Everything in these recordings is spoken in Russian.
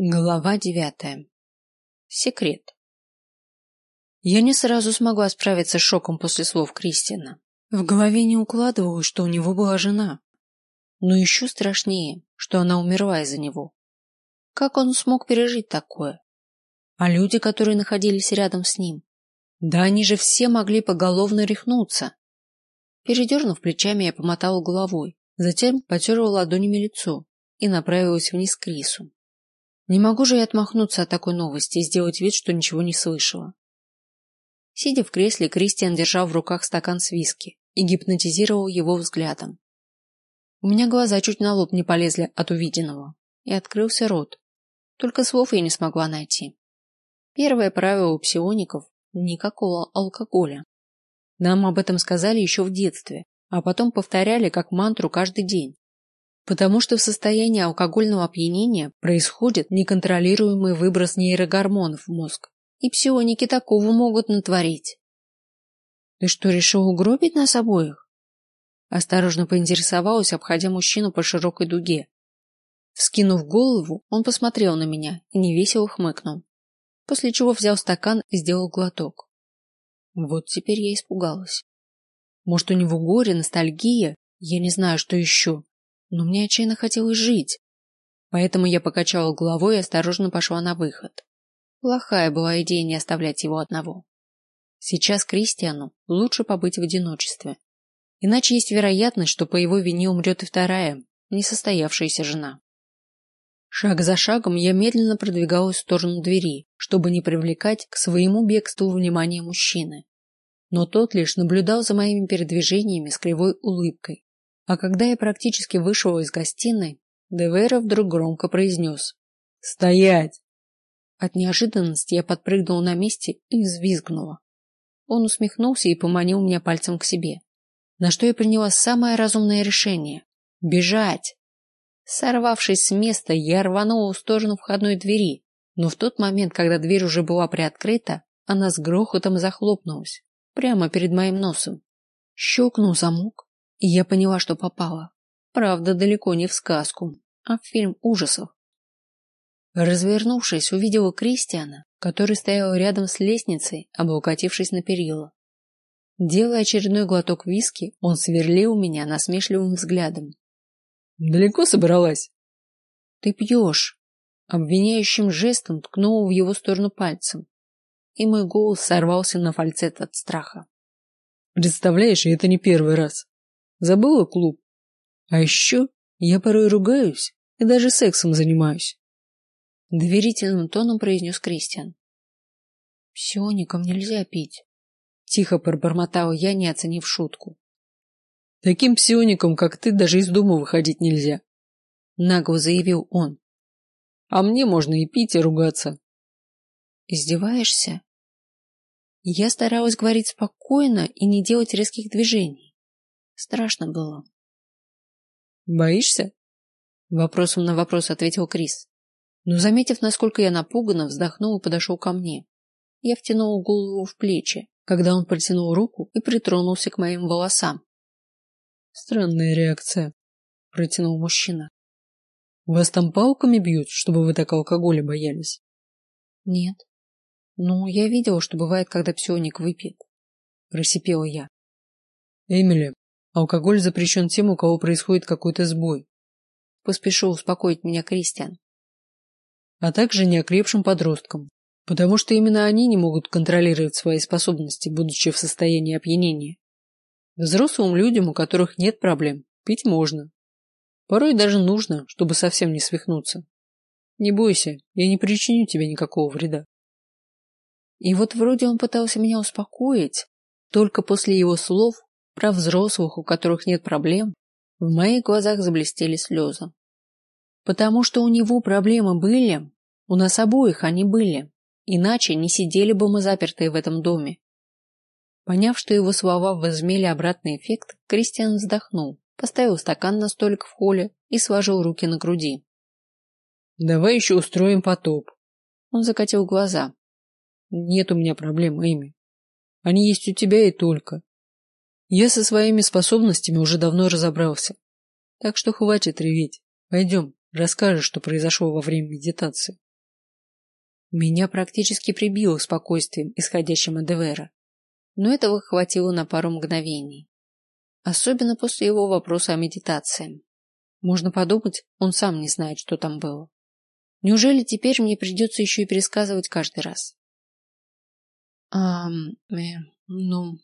Глава девятая. Секрет. Я не сразу смогла справиться с шоком после слов Кристина. В голове не укладывалось, что у него была жена. Но еще страшнее, что она умерла из-за него. Как он смог пережить такое? А люди, которые находились рядом с ним? Да они же все могли поголовно рехнуться. Передернув плечами, я помотала головой, затем потерла ладонями лицо и направилась вниз к Крису. Не могу же я отмахнуться от такой новости и сделать вид, что ничего не слышала. Сидя в кресле, Кристиан держал в руках стакан с виски и гипнотизировал его взглядом. У меня глаза чуть на лоб не полезли от увиденного, и открылся рот. Только слов я не смогла найти. Первое правило у псиоников – никакого алкоголя. Нам об этом сказали еще в детстве, а потом повторяли как мантру каждый день. Потому что в состоянии алкогольного опьянения происходит неконтролируемый выброс нейрогормонов в мозг, и псионики такого могут натворить. Ты что, решил угробить нас обоих? Осторожно поинтересовалась, обходя мужчину по широкой дуге. Вскинув голову, он посмотрел на меня и невесело хмыкнул, после чего взял стакан и сделал глоток. Вот теперь я испугалась. Может, у него горе, ностальгия, я не знаю, что еще но мне отчаянно хотелось жить. Поэтому я покачала головой и осторожно пошла на выход. Плохая была идея не оставлять его одного. Сейчас Кристиану лучше побыть в одиночестве. Иначе есть вероятность, что по его вине умрет и вторая, несостоявшаяся жена. Шаг за шагом я медленно продвигалась в сторону двери, чтобы не привлекать к своему бегству внимание мужчины. Но тот лишь наблюдал за моими передвижениями с кривой улыбкой а когда я практически вышел из гостиной, Девера вдруг громко произнес «Стоять!». От неожиданности я подпрыгнул на месте и взвизгнула. Он усмехнулся и поманил меня пальцем к себе. На что я приняла самое разумное решение – бежать. Сорвавшись с места, я рванула в сторону входной двери, но в тот момент, когда дверь уже была приоткрыта, она с грохотом захлопнулась прямо перед моим носом. Щелкнул замок, и я поняла, что попала. Правда, далеко не в сказку, а в фильм ужасов. Развернувшись, увидела Кристиана, который стоял рядом с лестницей, облокотившись на перила. Делая очередной глоток виски, он сверлил меня насмешливым взглядом. Далеко собралась? Ты пьешь. Обвиняющим жестом ткнул в его сторону пальцем, и мой голос сорвался на фальцет от страха. Представляешь, это не первый раз. Забыла клуб? А еще я порой ругаюсь и даже сексом занимаюсь. Доверительным тоном произнес Кристиан. Псионикам нельзя пить. Тихо пробормотал я, не оценив шутку. Таким псионикам, как ты, даже из дома выходить нельзя. Нагло заявил он. А мне можно и пить, и ругаться. Издеваешься? Я старалась говорить спокойно и не делать резких движений. Страшно было. Боишься? Вопросом на вопрос ответил Крис. Но заметив, насколько я напугана, вздохнул и подошел ко мне. Я втянул голову в плечи, когда он протянул руку и притронулся к моим волосам. Странная реакция, протянул мужчина. Вас там палками бьют, чтобы вы так алкоголя боялись? Нет. Ну, я видела, что бывает, когда псионик выпьет. Просипела я. Эмили, Алкоголь запрещен тем, у кого происходит какой-то сбой. Поспешил успокоить меня Кристиан. А также неокрепшим подросткам, потому что именно они не могут контролировать свои способности, будучи в состоянии опьянения. Взрослым людям, у которых нет проблем, пить можно. Порой даже нужно, чтобы совсем не свихнуться. Не бойся, я не причиню тебе никакого вреда. И вот вроде он пытался меня успокоить, только после его слов про взрослых, у которых нет проблем, в моих глазах заблестели слезы. Потому что у него проблемы были, у нас обоих они были, иначе не сидели бы мы запертые в этом доме. Поняв, что его слова возымели обратный эффект, Кристиан вздохнул, поставил стакан на столик в холле и сложил руки на груди. Давай еще устроим потоп. Он закатил глаза. Нет у меня проблем, Эми. Они есть у тебя и только. Я со своими способностями уже давно разобрался. Так что хватит реветь. Пойдем, расскажешь, что произошло во время медитации. Меня практически прибило спокойствием, исходящим от Девера. Но этого хватило на пару мгновений. Особенно после его вопроса о медитации. Можно подумать, он сам не знает, что там было. Неужели теперь мне придется еще и пересказывать каждый раз? А, э, ну...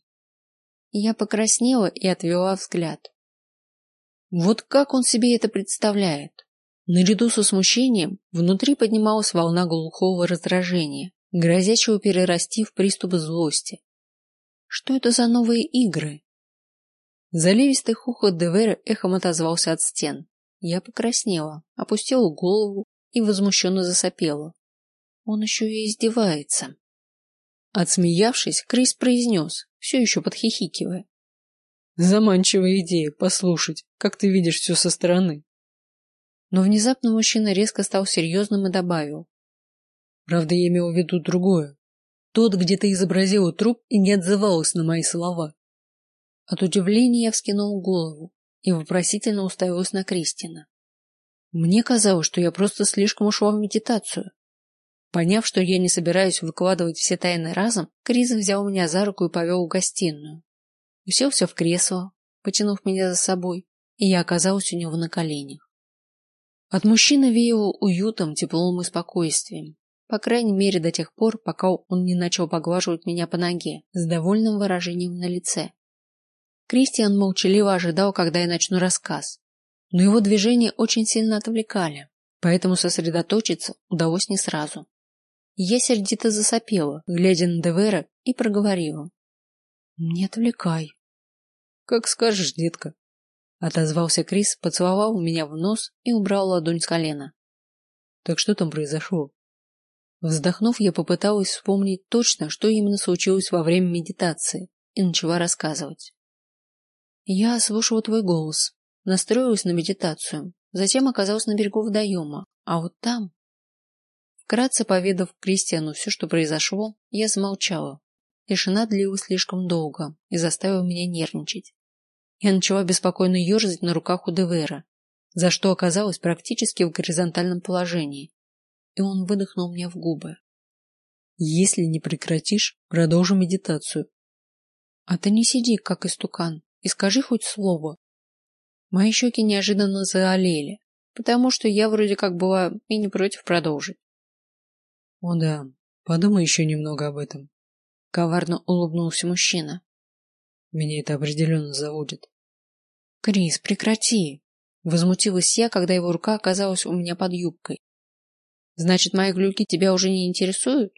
Я покраснела и отвела взгляд. Вот как он себе это представляет? Наряду со смущением внутри поднималась волна глухого раздражения, грозящего перерасти в приступы злости. Что это за новые игры? Заливистый хохот Девера эхом отозвался от стен. Я покраснела, опустила голову и возмущенно засопела. Он еще и издевается. Отсмеявшись, Крис произнес, все еще подхихикивая. Заманчивая идея послушать, как ты видишь все со стороны. Но внезапно мужчина резко стал серьезным и добавил. Правда, я имел в виду другое. Тот, где ты изобразила труп и не отзывалась на мои слова. От удивления я вскинул голову и вопросительно уставилась на Кристина. Мне казалось, что я просто слишком ушла в медитацию. Поняв, что я не собираюсь выкладывать все тайны разом, Крис взял меня за руку и повел в гостиную. Уселся в кресло, потянув меня за собой, и я оказалась у него на коленях. От мужчины веяло уютом, теплом и спокойствием. По крайней мере, до тех пор, пока он не начал поглаживать меня по ноге с довольным выражением на лице. Кристиан молчаливо ожидал, когда я начну рассказ, но его движения очень сильно отвлекали, поэтому сосредоточиться удалось не сразу. Я сердито засопела, глядя на Девера, и проговорила: "Не отвлекай". "Как скажешь, детка", отозвался Крис, поцеловал меня в нос и убрал ладонь с колена. "Так что там произошло?" Вздохнув, я попыталась вспомнить точно, что именно случилось во время медитации, и начала рассказывать. Я слушала твой голос, настроилась на медитацию, затем оказалась на берегу водоема, а вот там... Вкратце поведав Кристиану все, что произошло, я замолчала. Тишина длилась слишком долго и заставила меня нервничать. Я начала беспокойно ерзать на руках у Девера, за что оказалась практически в горизонтальном положении, и он выдохнул мне в губы. Если не прекратишь, продолжим медитацию. А ты не сиди, как истукан, и скажи хоть слово. Мои щеки неожиданно заолели, потому что я вроде как была и не против продолжить. О да, подумай еще немного об этом. Коварно улыбнулся мужчина. Меня это определенно заводит. Крис, прекрати! Возмутилась я, когда его рука оказалась у меня под юбкой. Значит, мои глюки тебя уже не интересуют?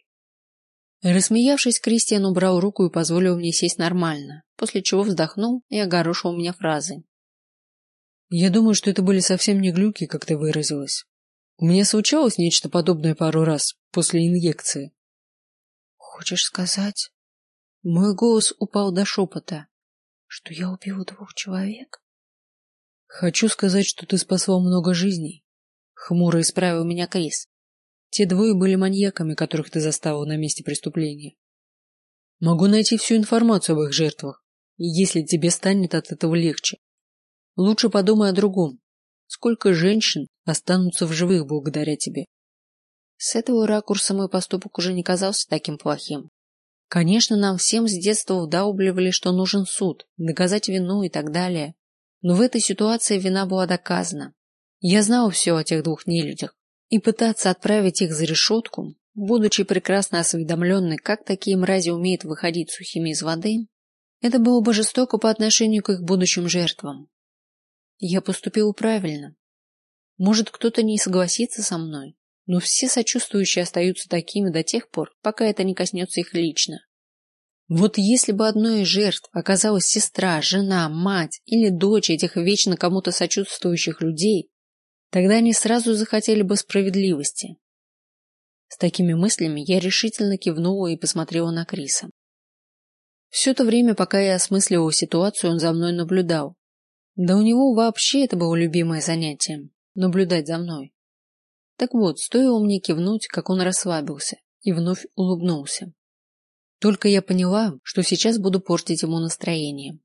Рассмеявшись, Кристиан убрал руку и позволил мне сесть нормально, после чего вздохнул и огорошил меня фразой. Я думаю, что это были совсем не глюки, как ты выразилась. У меня случалось нечто подобное пару раз после инъекции. Хочешь сказать? Мой голос упал до шепота, что я убил двух человек. Хочу сказать, что ты спасла много жизней. Хмуро исправил меня Крис. Те двое были маньяками, которых ты застала на месте преступления. Могу найти всю информацию об их жертвах, если тебе станет от этого легче. Лучше подумай о другом. Сколько женщин останутся в живых благодаря тебе? С этого ракурса мой поступок уже не казался таким плохим. Конечно, нам всем с детства вдалбливали, что нужен суд, доказать вину и так далее. Но в этой ситуации вина была доказана. Я знал все о тех двух нелюдях, и пытаться отправить их за решетку, будучи прекрасно осведомленной, как такие мрази умеют выходить сухими из воды, это было бы жестоко по отношению к их будущим жертвам. Я поступил правильно. Может, кто-то не согласится со мной, но все сочувствующие остаются такими до тех пор, пока это не коснется их лично. Вот если бы одной из жертв оказалась сестра, жена, мать или дочь этих вечно кому-то сочувствующих людей, Тогда они сразу захотели бы справедливости. С такими мыслями я решительно кивнула и посмотрела на Криса. Все то время, пока я осмысливала ситуацию, он за мной наблюдал. Да у него вообще это было любимое занятие наблюдать за мной. Так вот, стоило мне кивнуть, как он расслабился и вновь улыбнулся. Только я поняла, что сейчас буду портить ему настроение.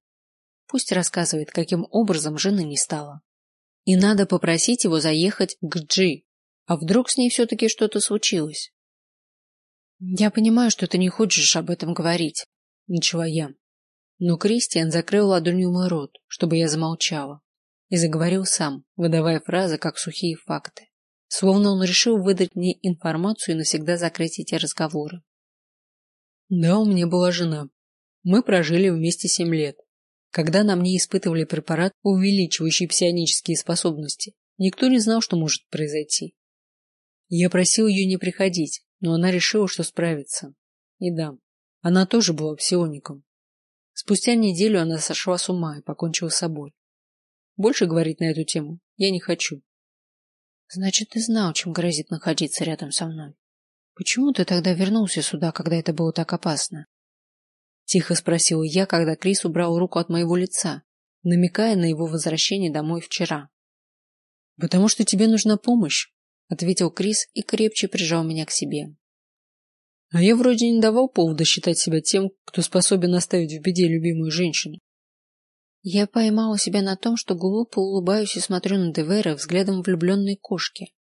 Пусть рассказывает, каким образом жены не стало. И надо попросить его заехать к Джи. А вдруг с ней все-таки что-то случилось? Я понимаю, что ты не хочешь об этом говорить, начала я. Но Кристиан закрыл ладонью мой рот, чтобы я замолчала, и заговорил сам, выдавая фразы как сухие факты, словно он решил выдать мне информацию и навсегда закрыть эти разговоры. Да, у меня была жена. Мы прожили вместе семь лет. Когда на мне испытывали препарат, увеличивающий псионические способности, никто не знал, что может произойти. Я просил ее не приходить, но она решила, что справится. И да, она тоже была псиоником. Спустя неделю она сошла с ума и покончила с собой. Больше говорить на эту тему я не хочу. Значит, ты знал, чем грозит находиться рядом со мной. Почему ты тогда вернулся сюда, когда это было так опасно? Тихо спросила я, когда Крис убрал руку от моего лица, намекая на его возвращение домой вчера. Потому что тебе нужна помощь, ответил Крис и крепче прижал меня к себе. А я вроде не давал повода считать себя тем, кто способен оставить в беде любимую женщину. Я поймала себя на том, что глупо улыбаюсь и смотрю на Девера взглядом влюбленной кошки.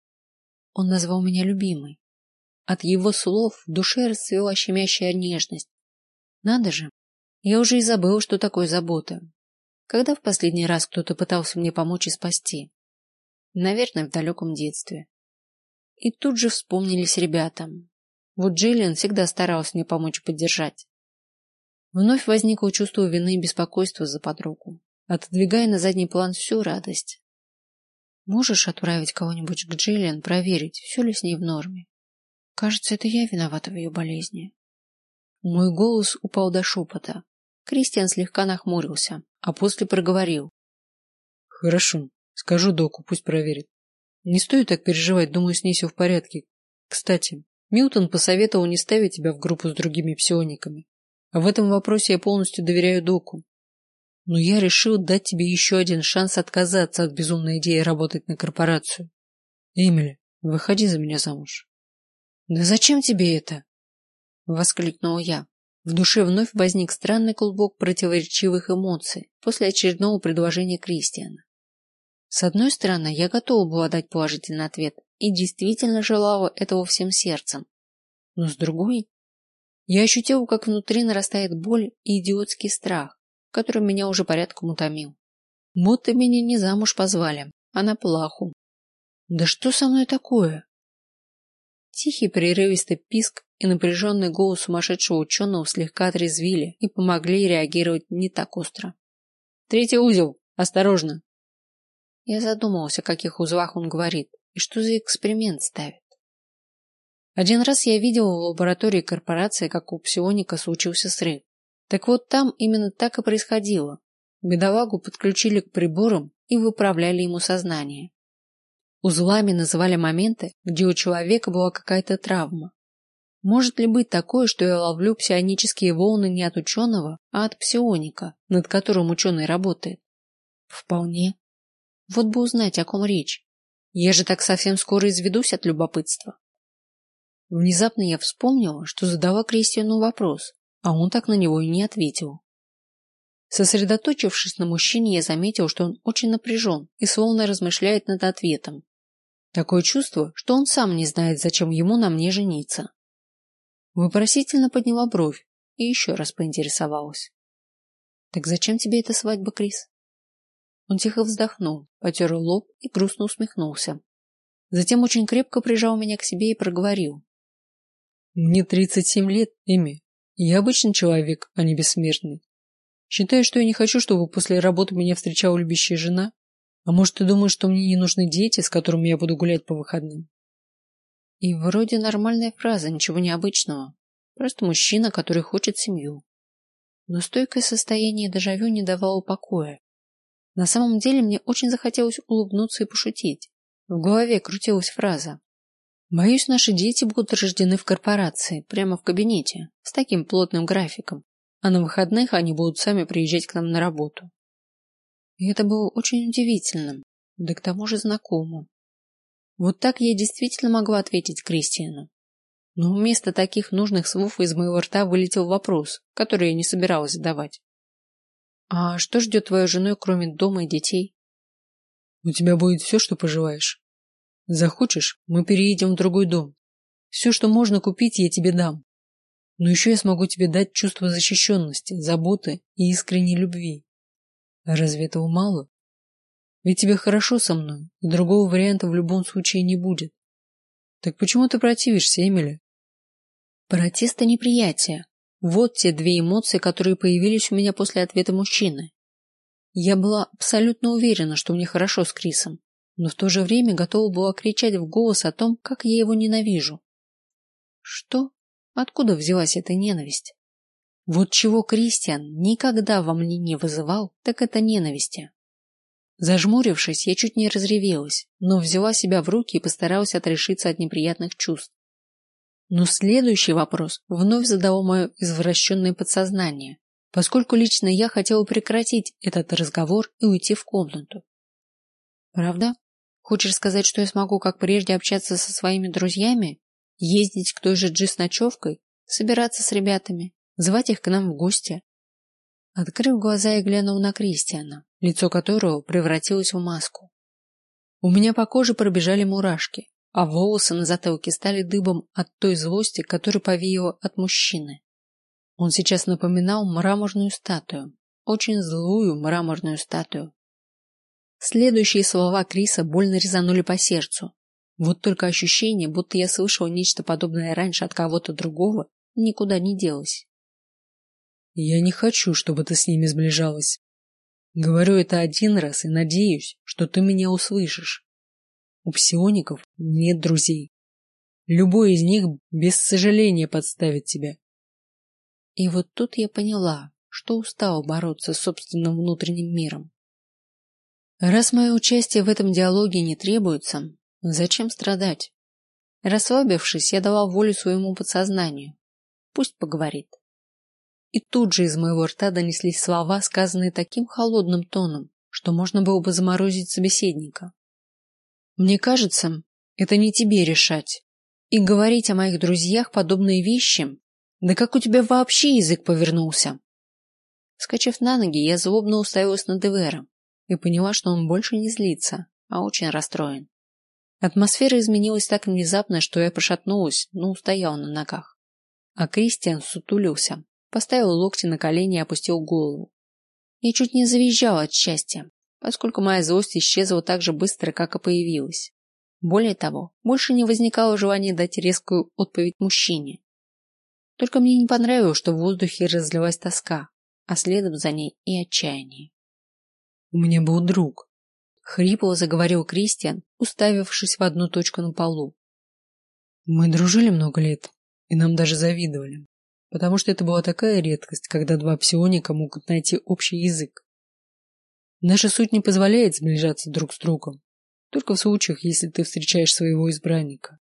Он назвал меня любимой. От его слов в душе расцвела щемящая нежность. Надо же, я уже и забыла, что такое забота. Когда в последний раз кто-то пытался мне помочь и спасти? Наверное, в далеком детстве. И тут же вспомнились ребята. Вот Джиллиан всегда старался мне помочь поддержать. Вновь возникло чувство вины и беспокойства за подругу, отодвигая на задний план всю радость. Можешь отправить кого-нибудь к Джиллиан проверить, все ли с ней в норме? Кажется, это я виновата в ее болезни. Мой голос упал до шепота. Кристиан слегка нахмурился, а после проговорил: "Хорошо, скажу доку, пусть проверит. Не стоит так переживать, думаю, с ней все в порядке. Кстати, Милтон посоветовал не ставить тебя в группу с другими псиониками. В этом вопросе я полностью доверяю Доку. Но я решил дать тебе еще один шанс отказаться от безумной идеи работать на корпорацию. Эмили, выходи за меня замуж. Да зачем тебе это? воскликнул я. В душе вновь возник странный клубок противоречивых эмоций после очередного предложения Кристиана. С одной стороны, я готова была дать положительный ответ и действительно желала этого всем сердцем. Но с другой, я ощутила, как внутри нарастает боль и идиотский страх, который меня уже порядком утомил. Будто меня не замуж позвали, а на плаху. Да что со мной такое? Тихий прерывистый писк и напряженный голос сумасшедшего ученого слегка отрезвили и помогли реагировать не так остро. Третий узел, осторожно! Я задумался, о каких узлах он говорит и что за эксперимент ставит. Один раз я видел в лаборатории корпорации, как у псионика случился срыв. Так вот там именно так и происходило. Бедолагу подключили к приборам и выправляли ему сознание. Узлами называли моменты, где у человека была какая-то травма. Может ли быть такое, что я ловлю псионические волны не от ученого, а от псионика, над которым ученый работает? Вполне. Вот бы узнать, о ком речь. Я же так совсем скоро изведусь от любопытства. Внезапно я вспомнила, что задала Кристиану вопрос, а он так на него и не ответил. Сосредоточившись на мужчине, я заметил, что он очень напряжен и словно размышляет над ответом. Такое чувство, что он сам не знает, зачем ему на мне жениться. Вопросительно подняла бровь и еще раз поинтересовалась: "Так зачем тебе эта свадьба, Крис?" Он тихо вздохнул, потер лоб и грустно усмехнулся. Затем очень крепко прижал меня к себе и проговорил: "Мне тридцать семь лет, Эми. Я обычный человек, а не бессмертный. Считаешь, что я не хочу, чтобы после работы меня встречала любящая жена? А может, ты думаешь, что мне не нужны дети, с которыми я буду гулять по выходным?" И вроде нормальная фраза, ничего необычного. Просто мужчина, который хочет семью. Но стойкое состояние дежавю не давало покоя. На самом деле мне очень захотелось улыбнуться и пошутить. В голове крутилась фраза: "Боюсь, наши дети будут рождены в корпорации, прямо в кабинете, с таким плотным графиком, а на выходных они будут сами приезжать к нам на работу". И это было очень удивительным, да к тому же знакомым. Вот так я действительно могла ответить Кристиану. Но вместо таких нужных слов из моего рта вылетел вопрос, который я не собиралась задавать. А что ждет твою жену, кроме дома и детей? У тебя будет все, что пожелаешь. Захочешь, мы переедем в другой дом. Все, что можно купить, я тебе дам. Но еще я смогу тебе дать чувство защищенности, заботы и искренней любви. Разве этого мало? Ведь тебе хорошо со мной, и другого варианта в любом случае не будет. Так почему ты противишься, Эмили? Протест и неприятие. Вот те две эмоции, которые появились у меня после ответа мужчины. Я была абсолютно уверена, что мне хорошо с Крисом, но в то же время готова была кричать в голос о том, как я его ненавижу. Что? Откуда взялась эта ненависть? Вот чего Кристиан никогда во мне не вызывал, так это ненависти. Зажмурившись, я чуть не разревелась, но взяла себя в руки и постаралась отрешиться от неприятных чувств. Но следующий вопрос вновь задало мое извращенное подсознание, поскольку лично я хотела прекратить этот разговор и уйти в комнату. Правда? Хочешь сказать, что я смогу, как прежде, общаться со своими друзьями, ездить к той же Джи с ночевкой, собираться с ребятами, звать их к нам в гости? Открыв глаза, я глянул на Кристиана, лицо которого превратилось в маску. У меня по коже пробежали мурашки, а волосы на затылке стали дыбом от той злости, которая повеяла от мужчины. Он сейчас напоминал мраморную статую, очень злую мраморную статую. Следующие слова Криса больно резанули по сердцу. Вот только ощущение, будто я слышал нечто подобное раньше от кого-то другого, никуда не делось. Я не хочу, чтобы ты с ними сближалась. Говорю это один раз и надеюсь, что ты меня услышишь. У псиоников нет друзей. Любой из них без сожаления подставит тебя. И вот тут я поняла, что устала бороться с собственным внутренним миром. Раз мое участие в этом диалоге не требуется, зачем страдать? Расслабившись, я дала волю своему подсознанию. Пусть поговорит. И тут же из моего рта донеслись слова, сказанные таким холодным тоном, что можно было бы заморозить собеседника. Мне кажется, это не тебе решать. И говорить о моих друзьях подобные вещи. Да как у тебя вообще язык повернулся? Скачав на ноги, я злобно уставилась на Девера и поняла, что он больше не злится, а очень расстроен. Атмосфера изменилась так внезапно, что я пошатнулась, но устояла на ногах. А Кристиан сутулился, поставил локти на колени и опустил голову. Я чуть не завизжала от счастья, поскольку моя злость исчезла так же быстро, как и появилась. Более того, больше не возникало желания дать резкую отповедь мужчине. Только мне не понравилось, что в воздухе разлилась тоска, а следом за ней и отчаяние. У меня был друг. Хрипло заговорил Кристиан, уставившись в одну точку на полу. Мы дружили много лет, и нам даже завидовали потому что это была такая редкость, когда два псионика могут найти общий язык. Наша суть не позволяет сближаться друг с другом, только в случаях, если ты встречаешь своего избранника.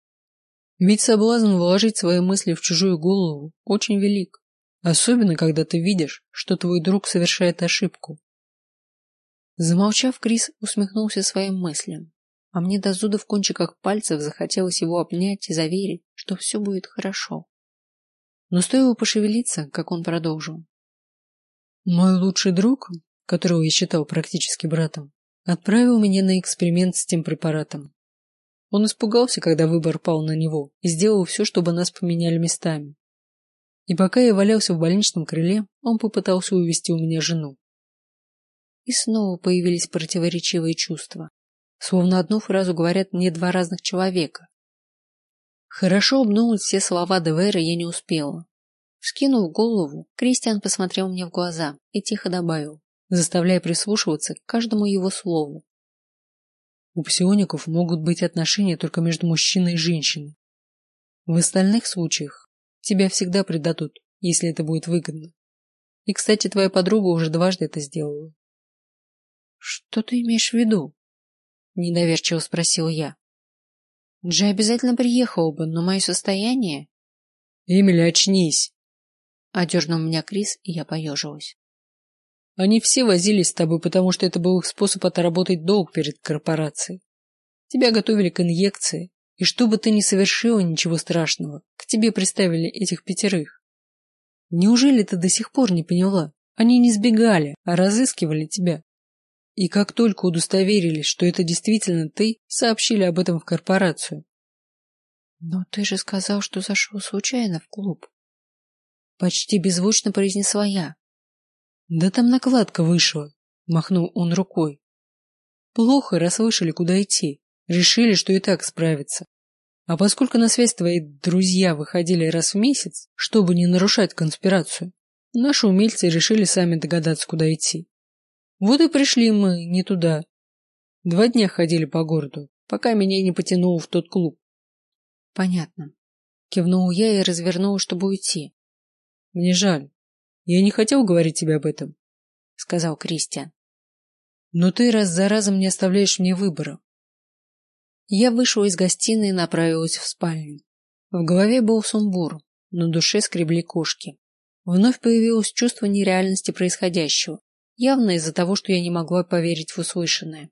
Ведь соблазн вложить свои мысли в чужую голову очень велик, особенно когда ты видишь, что твой друг совершает ошибку. Замолчав, Крис усмехнулся своим мыслям, а мне до зуда в кончиках пальцев захотелось его обнять и заверить, что все будет хорошо. Но стоило пошевелиться, как он продолжил. Мой лучший друг, которого я считал практически братом, отправил меня на эксперимент с тем препаратом. Он испугался, когда выбор пал на него, и сделал все, чтобы нас поменяли местами. И пока я валялся в больничном крыле, он попытался увести у меня жену. И снова появились противоречивые чувства. Словно одну фразу говорят мне два разных человека, Хорошо обдумать все слова Девера я не успела. Вскинув голову, Кристиан посмотрел мне в глаза и тихо добавил, заставляя прислушиваться к каждому его слову. У псиоников могут быть отношения только между мужчиной и женщиной. В остальных случаях тебя всегда предадут, если это будет выгодно. И, кстати, твоя подруга уже дважды это сделала. Что ты имеешь в виду? Недоверчиво спросил я. Джей обязательно приехал бы, но мое состояние... Эмили, очнись! Одернул меня Крис, и я поежилась. Они все возились с тобой, потому что это был их способ отработать долг перед корпорацией. Тебя готовили к инъекции, и что бы ты ни совершила ничего страшного, к тебе приставили этих пятерых. Неужели ты до сих пор не поняла? Они не сбегали, а разыскивали тебя. И как только удостоверились, что это действительно ты, сообщили об этом в корпорацию. Но ты же сказал, что зашел случайно в клуб. Почти беззвучно произнесла я. Да там накладка вышла, махнул он рукой. Плохо расслышали, куда идти. Решили, что и так справятся. А поскольку на связь твои друзья выходили раз в месяц, чтобы не нарушать конспирацию, наши умельцы решили сами догадаться, куда идти. Вот и пришли мы не туда. Два дня ходили по городу, пока меня не потянуло в тот клуб. Понятно. Кивнул я и развернул, чтобы уйти. Мне жаль. Я не хотел говорить тебе об этом, сказал Кристиан. Но ты раз за разом не оставляешь мне выбора. Я вышла из гостиной и направилась в спальню. В голове был сумбур, на душе скребли кошки. Вновь появилось чувство нереальности происходящего, явно из-за того, что я не могла поверить в услышанное.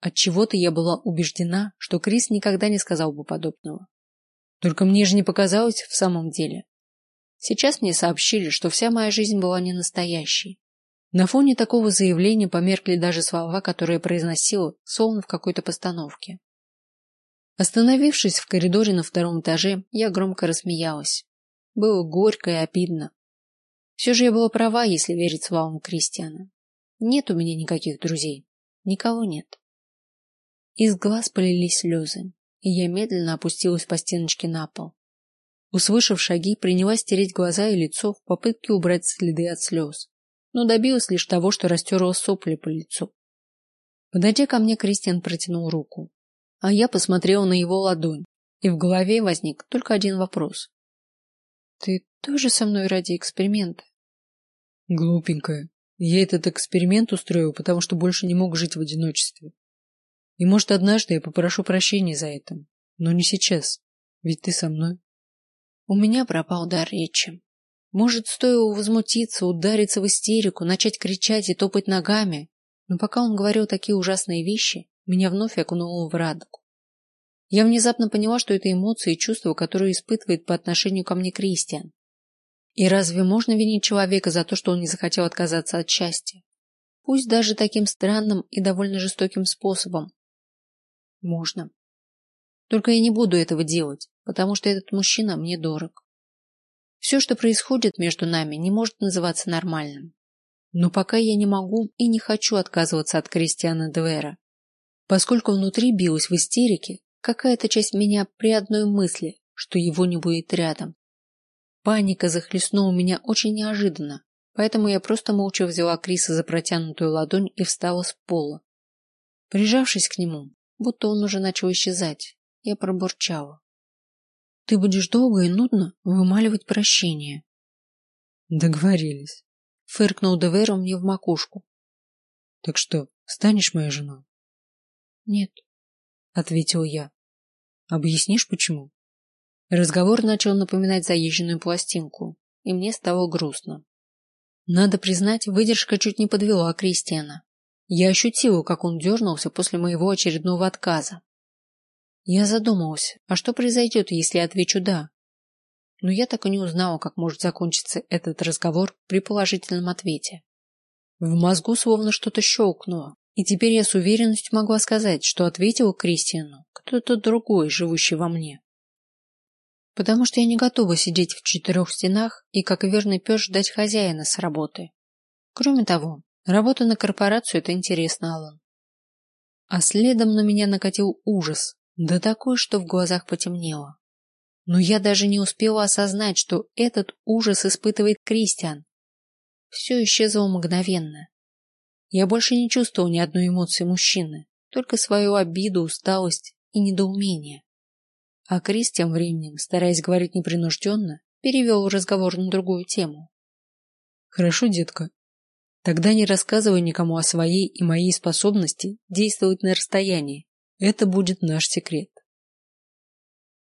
От чего-то я была убеждена, что Крис никогда не сказал бы подобного. Только мне же не показалось в самом деле. Сейчас мне сообщили, что вся моя жизнь была не настоящей. На фоне такого заявления померкли даже слова, которые произносила, словно в какой-то постановке. Остановившись в коридоре на втором этаже, я громко рассмеялась. Было горько и обидно. Все же я была права, если верить словам Кристиана. Нет у меня никаких друзей. Никого нет. Из глаз полились слезы, и я медленно опустилась по стеночке на пол. Услышав шаги, принялась стереть глаза и лицо в попытке убрать следы от слез, но добилась лишь того, что растерла сопли по лицу. Подойдя ко мне, Кристиан протянул руку а я посмотрел на его ладонь, и в голове возник только один вопрос. Ты тоже со мной ради эксперимента? Глупенькая. Я этот эксперимент устроил, потому что больше не мог жить в одиночестве. И может, однажды я попрошу прощения за это, но не сейчас. Ведь ты со мной. У меня пропал дар речи. Может, стоило возмутиться, удариться в истерику, начать кричать и топать ногами, но пока он говорил такие ужасные вещи, меня вновь окунуло в радугу. Я внезапно поняла, что это эмоции и чувства, которые испытывает по отношению ко мне Кристиан. И разве можно винить человека за то, что он не захотел отказаться от счастья? Пусть даже таким странным и довольно жестоким способом. Можно. Только я не буду этого делать, потому что этот мужчина мне дорог. Все, что происходит между нами, не может называться нормальным. Но пока я не могу и не хочу отказываться от Кристиана Двера. Поскольку внутри билась в истерике, какая-то часть меня при одной мысли, что его не будет рядом. Паника захлестнула меня очень неожиданно, поэтому я просто молча взяла Криса за протянутую ладонь и встала с пола. Прижавшись к нему, будто он уже начал исчезать, я пробурчала: "Ты будешь долго и нудно вымаливать прощение". Договорились. Фыркнул Деверо мне в макушку. Так что, станешь моей женой? Нет, ответил я. Объяснишь почему? Разговор начал напоминать заезженную пластинку, и мне стало грустно. Надо признать, выдержка чуть не подвела Кристиана. Я ощутила, как он дернулся после моего очередного отказа. Я задумалась, а что произойдет, если я отвечу да? Но я так и не узнала, как может закончиться этот разговор при положительном ответе. В мозгу словно что-то щелкнуло, и теперь я с уверенностью могла сказать, что ответил Кристиану кто-то другой, живущий во мне. Потому что я не готова сидеть в четырех стенах и как верный пес ждать хозяина с работы. Кроме того, работа на корпорацию это интересно, Аллан. А следом на меня накатил ужас, да такой, что в глазах потемнело. Но я даже не успела осознать, что этот ужас испытывает Кристиан. Все исчезло мгновенно. Я больше не чувствовал ни одной эмоции мужчины, только свою обиду, усталость и недоумение. А Крис тем временем, стараясь говорить непринужденно, перевел разговор на другую тему. Хорошо, детка. Тогда не рассказывай никому о своей и моей способности действовать на расстоянии. Это будет наш секрет.